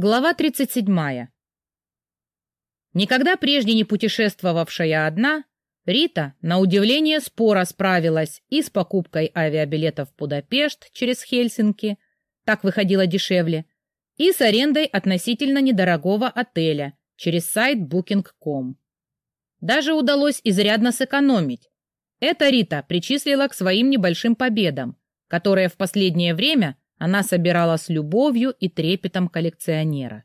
Глава 37. Никогда прежде не путешествовавшая одна, Рита, на удивление, споро справилась и с покупкой авиабилетов в Будапешт через Хельсинки, так выходило дешевле, и с арендой относительно недорогого отеля через сайт Booking.com. Даже удалось изрядно сэкономить. Это Рита причислила к своим небольшим победам, которые в последнее время она собирала с любовью и трепетом коллекционера.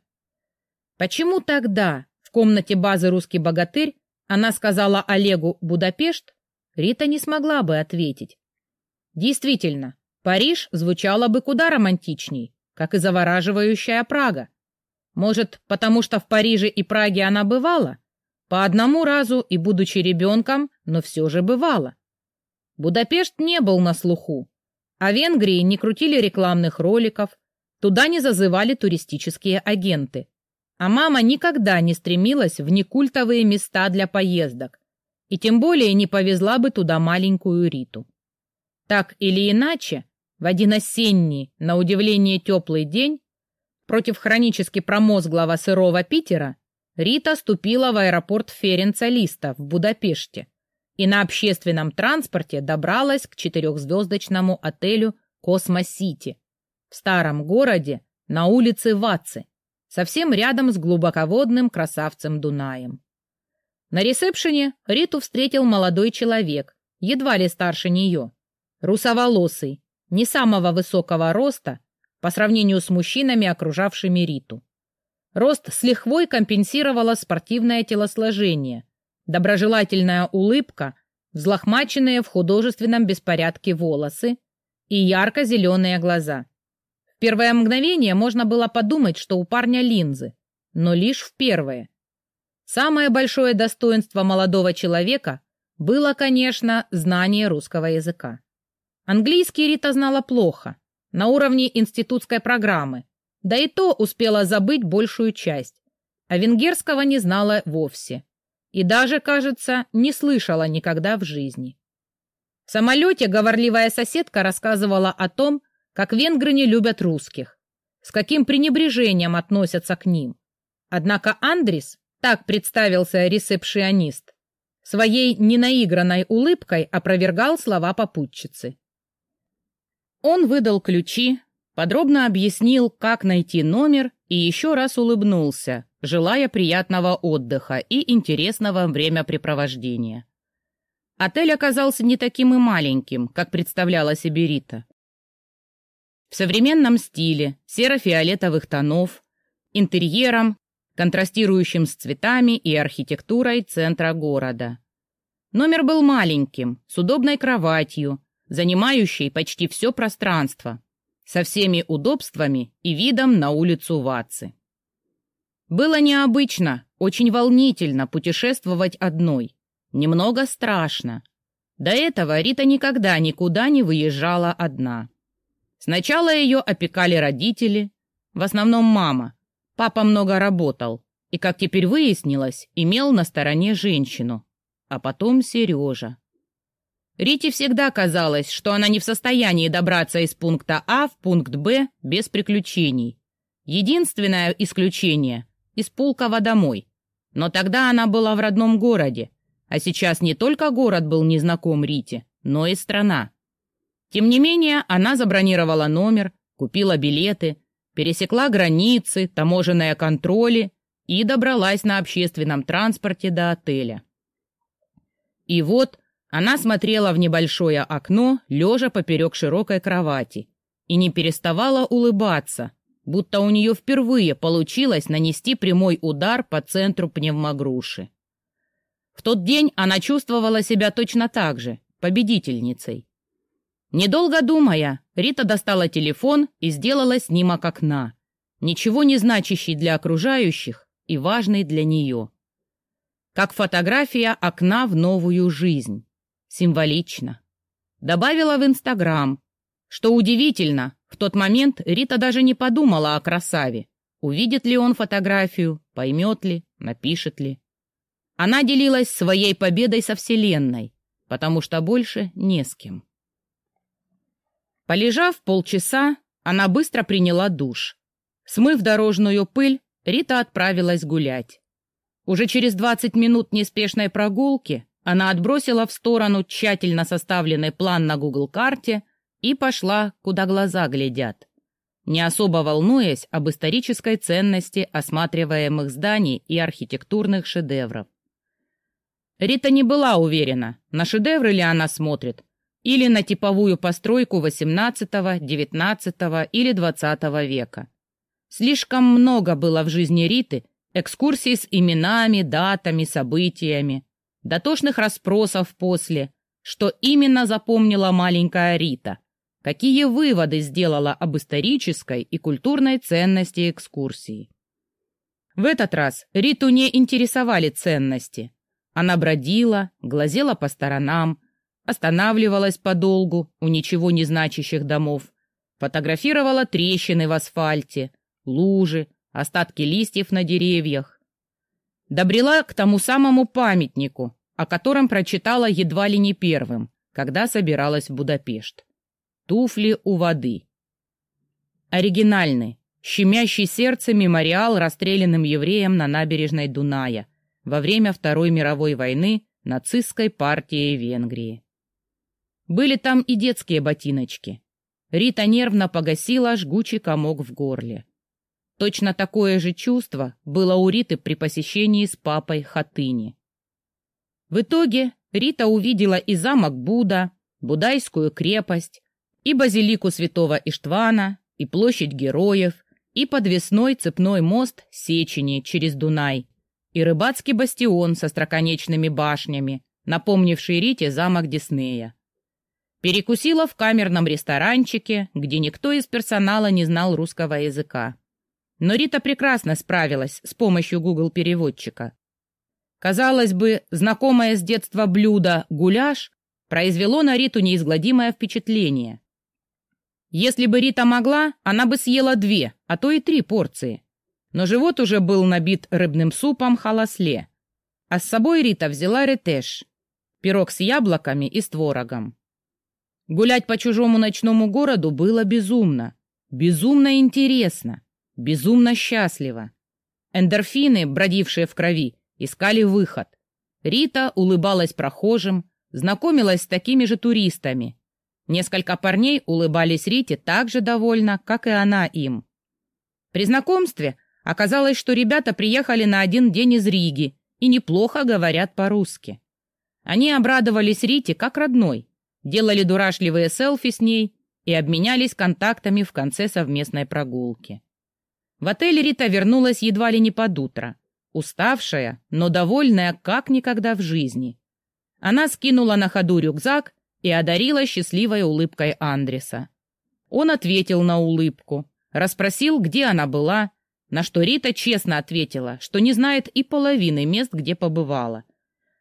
Почему тогда в комнате базы «Русский богатырь» она сказала Олегу «Будапешт», Рита не смогла бы ответить. Действительно, Париж звучало бы куда романтичней, как и завораживающая Прага. Может, потому что в Париже и Праге она бывала? По одному разу и будучи ребенком, но все же бывала. Будапешт не был на слуху, о Венгрии не крутили рекламных роликов, туда не зазывали туристические агенты. А мама никогда не стремилась в некультовые места для поездок, и тем более не повезла бы туда маленькую Риту. Так или иначе, в один осенний, на удивление теплый день, против хронически промозглого сырого Питера, Рита ступила в аэропорт Ференца Листа в Будапеште и на общественном транспорте добралась к четырехзвездочному отелю «Космо-Сити» в старом городе на улице Ваци, совсем рядом с глубоководным красавцем Дунаем. На ресепшене Риту встретил молодой человек, едва ли старше нее, русоволосый, не самого высокого роста по сравнению с мужчинами, окружавшими Риту. Рост с лихвой компенсировало спортивное телосложение – доброжелательная улыбка, взлохмаченные в художественном беспорядке волосы и ярко-зеленые глаза. В первое мгновение можно было подумать, что у парня линзы, но лишь в первое. Самое большое достоинство молодого человека было, конечно, знание русского языка. Английский Рита знала плохо, на уровне институтской программы, да и то успела забыть большую часть, а венгерского не знала вовсе и даже, кажется, не слышала никогда в жизни. В самолете говорливая соседка рассказывала о том, как венгры не любят русских, с каким пренебрежением относятся к ним. Однако Андрис, так представился ресепшионист, своей ненаигранной улыбкой опровергал слова попутчицы. Он выдал ключи, подробно объяснил, как найти номер и еще раз улыбнулся, желая приятного отдыха и интересного времяпрепровождения. Отель оказался не таким и маленьким, как представляла себе Рита. В современном стиле, серо-фиолетовых тонов, интерьером, контрастирующим с цветами и архитектурой центра города. Номер был маленьким, с удобной кроватью, занимающей почти все пространство, со всеми удобствами и видом на улицу Ватцы. Было необычно, очень волнительно путешествовать одной. Немного страшно. До этого Рита никогда никуда не выезжала одна. Сначала ее опекали родители, в основном мама. Папа много работал и, как теперь выяснилось, имел на стороне женщину. А потом Сережа. Рите всегда казалось, что она не в состоянии добраться из пункта А в пункт Б без приключений. Единственное исключение из Пулково домой. Но тогда она была в родном городе, а сейчас не только город был незнаком Рите, но и страна. Тем не менее, она забронировала номер, купила билеты, пересекла границы, таможенные контроли и добралась на общественном транспорте до отеля. И вот она смотрела в небольшое окно, лежа поперек широкой кровати, и не переставала улыбаться, будто у нее впервые получилось нанести прямой удар по центру пневмогруши. В тот день она чувствовала себя точно так же, победительницей. Недолго думая, Рита достала телефон и сделала снимок окна, ничего не значащий для окружающих и важный для нее. Как фотография окна в новую жизнь. Символично. Добавила в Инстаграм, что удивительно, в тот момент Рита даже не подумала о красаве. Увидит ли он фотографию, поймет ли, напишет ли. Она делилась своей победой со Вселенной, потому что больше не с кем. Полежав полчаса, она быстро приняла душ. Смыв дорожную пыль, Рита отправилась гулять. Уже через 20 минут неспешной прогулки она отбросила в сторону тщательно составленный план на Google-карте и пошла, куда глаза глядят, не особо волнуясь об исторической ценности осматриваемых зданий и архитектурных шедевров. Рита не была уверена, на шедевры ли она смотрит, или на типовую постройку XVIII, XIX или XX века. Слишком много было в жизни Риты экскурсий с именами, датами, событиями, дотошных расспросов после, что именно запомнила маленькая Рита, какие выводы сделала об исторической и культурной ценности экскурсии. В этот раз Риту не интересовали ценности. Она бродила, глазела по сторонам, останавливалась подолгу у ничего не значащих домов, фотографировала трещины в асфальте, лужи, остатки листьев на деревьях. Добрела к тому самому памятнику, о котором прочитала едва ли не первым, когда собиралась в Будапешт. Туфли у воды. Оригинальный, щемящий сердце мемориал расстрелянным евреям на набережной Дуная во время Второй мировой войны нацистской партии Венгрии. Были там и детские ботиночки. Рита нервно погасила жгучий комок в горле. Точно такое же чувство было у Риты при посещении с папой Хатыни. В итоге Рита увидела и замок Буда, Будайскую крепость, и базилику святого Иштвана, и площадь героев, и подвесной цепной мост Сечени через Дунай, и рыбацкий бастион со строконечными башнями, напомнивший Рите замок Диснея. Перекусила в камерном ресторанчике, где никто из персонала не знал русского языка. Но Рита прекрасно справилась с помощью Google-переводчика. Казалось бы, знакомое с детства блюдо «гуляш» произвело на Риту неизгладимое впечатление. Если бы Рита могла, она бы съела две, а то и три порции. Но живот уже был набит рыбным супом халасле. А с собой Рита взяла ретеш, пирог с яблоками и с творогом. Гулять по чужому ночному городу было безумно. Безумно интересно. Безумно счастливо. Эндорфины, бродившие в крови, искали выход. Рита улыбалась прохожим, знакомилась с такими же туристами. Несколько парней улыбались Рите так же довольно, как и она им. При знакомстве оказалось, что ребята приехали на один день из Риги и неплохо говорят по-русски. Они обрадовались Рите как родной, делали дурашливые селфи с ней и обменялись контактами в конце совместной прогулки. В отель Рита вернулась едва ли не под утро, уставшая, но довольная как никогда в жизни. Она скинула на ходу рюкзак и одарила счастливой улыбкой Андреса. Он ответил на улыбку, расспросил, где она была, на что Рита честно ответила, что не знает и половины мест, где побывала.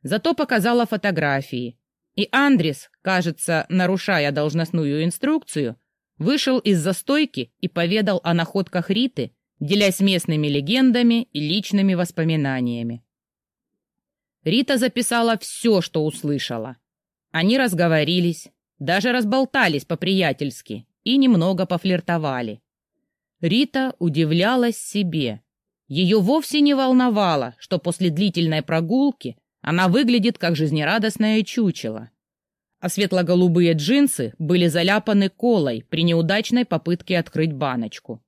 Зато показала фотографии, и Андрес, кажется, нарушая должностную инструкцию, вышел из застойки и поведал о находках Риты, делясь местными легендами и личными воспоминаниями. Рита записала все, что услышала. Они разговорились, даже разболтались по-приятельски и немного пофлиртовали. Рита удивлялась себе. Ее вовсе не волновало, что после длительной прогулки она выглядит как жизнерадостное чучело. А светло-голубые джинсы были заляпаны колой при неудачной попытке открыть баночку.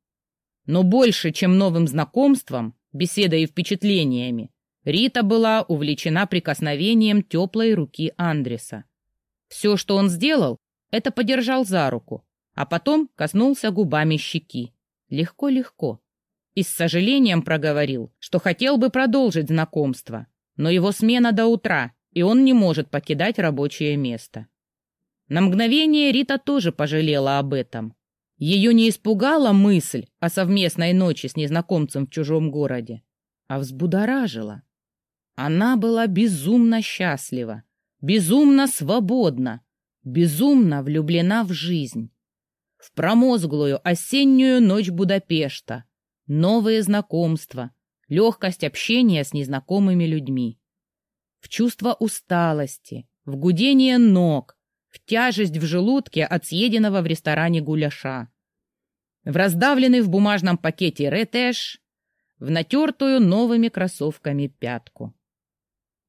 Но больше, чем новым знакомством, беседой и впечатлениями, Рита была увлечена прикосновением теплой руки Андреса. Все, что он сделал, это подержал за руку, а потом коснулся губами щеки. Легко-легко. И с сожалением проговорил, что хотел бы продолжить знакомство, но его смена до утра, и он не может покидать рабочее место. На мгновение Рита тоже пожалела об этом. Ее не испугала мысль о совместной ночи с незнакомцем в чужом городе, а взбудоражила. Она была безумно счастлива, безумно свободна, безумно влюблена в жизнь. В промозглую осеннюю ночь Будапешта, новые знакомства, легкость общения с незнакомыми людьми, в чувство усталости, в гудение ног, в тяжесть в желудке от съеденного в ресторане гуляша. в раздавленный в бумажном пакете ретеш, в натертую новыми кроссовками пятку.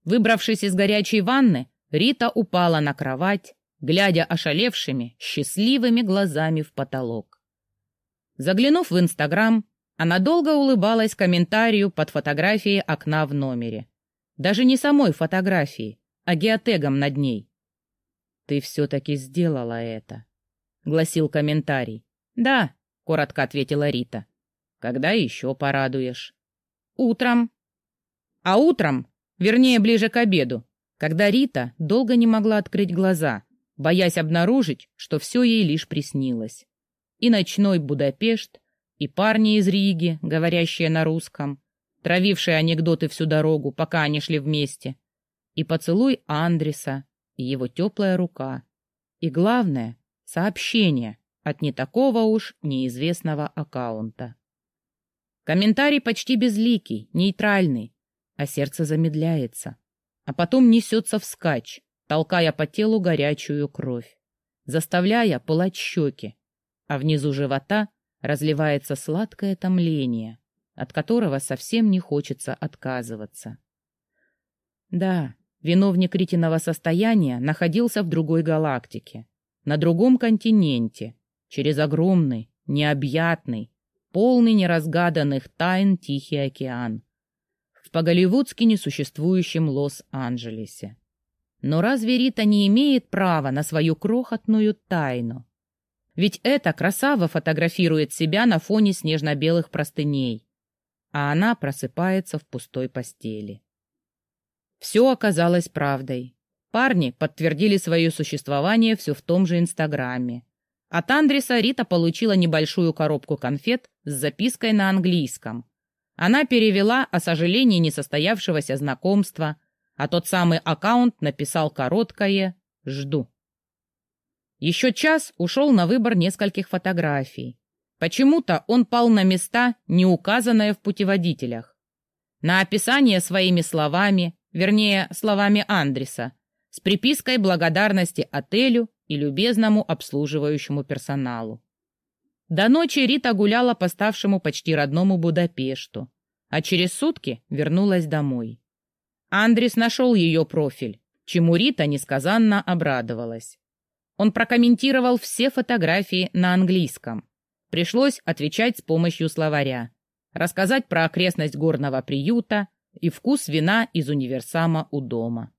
Выбравшись из горячей ванны, Рита упала на кровать, глядя ошалевшими, счастливыми глазами в потолок. Заглянув в Инстаграм, она долго улыбалась комментарию под фотографией окна в номере. Даже не самой фотографии, а геотегом над ней. «Ты все-таки сделала это», — гласил комментарий. «Да», — коротко ответила Рита. «Когда еще порадуешь?» «Утром». А утром, вернее, ближе к обеду, когда Рита долго не могла открыть глаза, боясь обнаружить, что все ей лишь приснилось. И ночной Будапешт, и парни из Риги, говорящие на русском, травившие анекдоты всю дорогу, пока они шли вместе, и поцелуй Андреса, и его теплая рука, и, главное, сообщение от не такого уж неизвестного аккаунта. Комментарий почти безликий, нейтральный, а сердце замедляется, а потом несется вскачь, толкая по телу горячую кровь, заставляя пылать щеки, а внизу живота разливается сладкое томление, от которого совсем не хочется отказываться. Да, виновник Ритиного состояния находился в другой галактике, на другом континенте, через огромный, необъятный, полный неразгаданных тайн Тихий океан, в по-голливудски несуществующем Лос-Анджелесе. Но разве Рита не имеет права на свою крохотную тайну? Ведь эта красава фотографирует себя на фоне снежно-белых простыней, а она просыпается в пустой постели. Все оказалось правдой. Парни подтвердили свое существование все в том же Инстаграме. От Андреса Рита получила небольшую коробку конфет с запиской на английском. Она перевела о сожалении несостоявшегося знакомства, а тот самый аккаунт написал короткое «Жду». Еще час ушел на выбор нескольких фотографий. Почему-то он пал на места, не указанные в путеводителях. На описание своими словами, вернее, словами Андреса, с припиской благодарности отелю и любезному обслуживающему персоналу. До ночи Рита гуляла по ставшему почти родному Будапешту, а через сутки вернулась домой. Андрис нашел ее профиль, чему Рита несказанно обрадовалась. Он прокомментировал все фотографии на английском. Пришлось отвечать с помощью словаря, рассказать про окрестность горного приюта и вкус вина из универсама у дома.